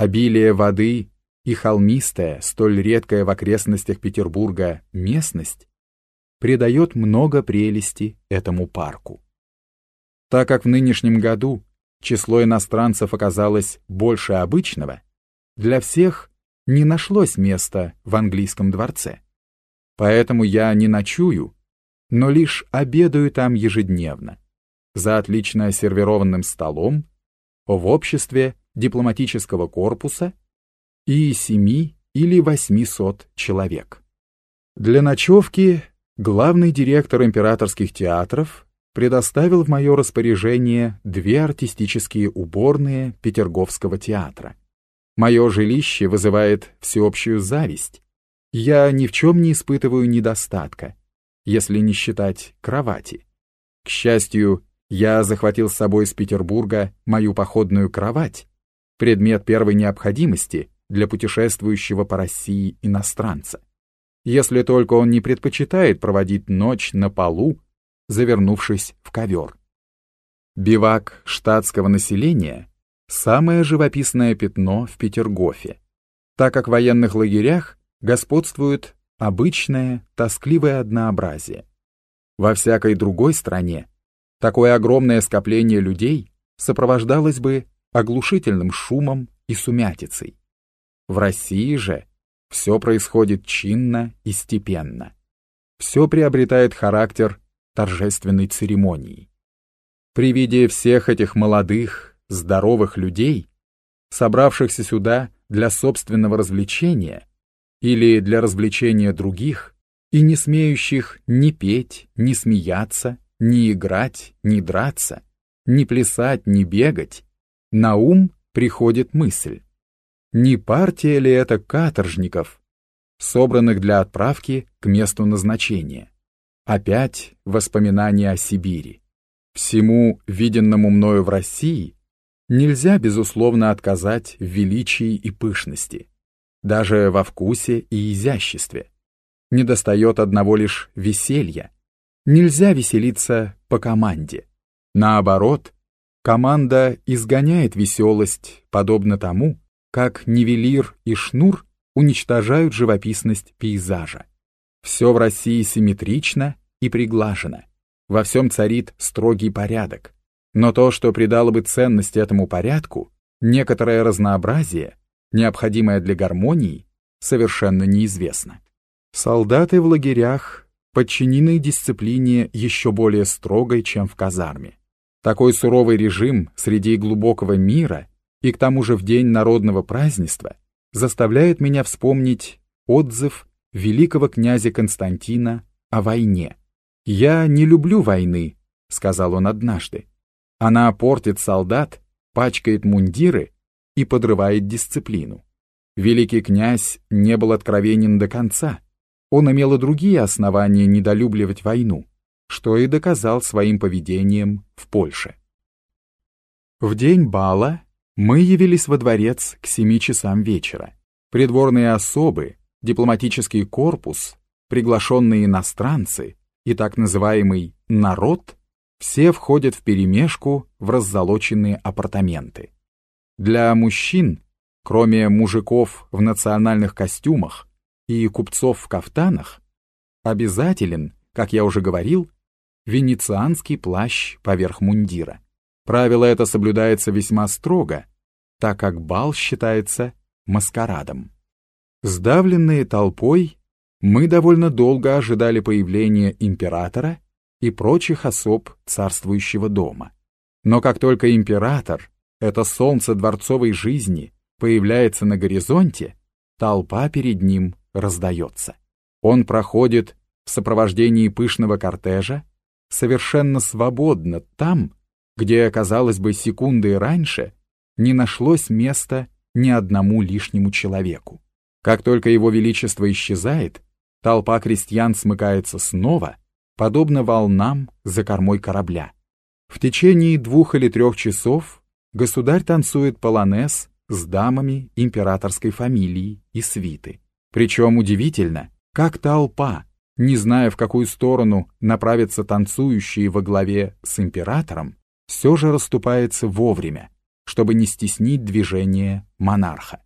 Обилие воды и холмистая, столь редкая в окрестностях Петербурга местность придает много прелести этому парку. Так как в нынешнем году число иностранцев оказалось больше обычного, для всех не нашлось места в английском дворце. Поэтому я не ночую, но лишь обедаю там ежедневно, за отлично сервированным столом, в обществе дипломатического корпуса и семи или восьмисот человек. Для ночевки главный директор императорских театров предоставил в мое распоряжение две артистические уборные Петерговского театра. Мое жилище вызывает всеобщую зависть. Я ни в чем не испытываю недостатка, если не считать кровати. К счастью, я захватил с собой из Петербурга мою походную кровать, предмет первой необходимости для путешествующего по России иностранца. Если только он не предпочитает проводить ночь на полу, завернувшись в ковер. Бивак штатского населения — самое живописное пятно в Петергофе, так как в военных лагерях господствует обычное, тоскливое однообразие. Во всякой другой стране такое огромное скопление людей сопровождалось бы оглушительным шумом и сумятицей. В России же все происходит чинно и степенно. Все приобретает характер торжественной церемонии. При виде всех этих молодых, здоровых людей, собравшихся сюда для собственного развлечения или для развлечения других, и не смеющих ни петь, ни смеяться, ни играть, ни драться, ни плясать, ни бегать, на ум приходит мысль. Не партия ли это каторжников, собранных для отправки к месту назначения? Опять воспоминания о Сибири. Всему, виденному мною в России, нельзя, безусловно, отказать в величии и пышности, даже во вкусе и изяществе. Недостает одного лишь веселья. Нельзя веселиться по команде. Наоборот, Команда изгоняет веселость, подобно тому, как нивелир и шнур уничтожают живописность пейзажа. Все в России симметрично и приглажено. Во всем царит строгий порядок. Но то, что придало бы ценность этому порядку, некоторое разнообразие, необходимое для гармонии, совершенно неизвестно. Солдаты в лагерях подчинены дисциплине еще более строгой, чем в казарме. Такой суровый режим среди глубокого мира и к тому же в день народного празднества заставляет меня вспомнить отзыв великого князя Константина о войне. «Я не люблю войны», — сказал он однажды. «Она портит солдат, пачкает мундиры и подрывает дисциплину». Великий князь не был откровенен до конца. Он имел и другие основания недолюбливать войну что и доказал своим поведением в Польше. В день бала мы явились во дворец к семи часам вечера. Придворные особы, дипломатический корпус, приглашенные иностранцы и так называемый «народ» все входят в перемешку в раззолоченные апартаменты. Для мужчин, кроме мужиков в национальных костюмах и купцов в кафтанах, обязателен, как я уже говорил, венецианский плащ поверх мундира. Правило это соблюдается весьма строго, так как бал считается маскарадом. Сдавленные толпой, мы довольно долго ожидали появления императора и прочих особ царствующего дома. Но как только император, это солнце дворцовой жизни, появляется на горизонте, толпа перед ним раздается. Он проходит в сопровождении пышного кортежа, совершенно свободно там, где, казалось бы, секунды раньше не нашлось места ни одному лишнему человеку. Как только его величество исчезает, толпа крестьян смыкается снова, подобно волнам за кормой корабля. В течение двух или трех часов государь танцует полонез с дамами императорской фамилии и свиты. Причем удивительно, как толпа, не зная, в какую сторону направятся танцующие во главе с императором, все же расступается вовремя, чтобы не стеснить движение монарха.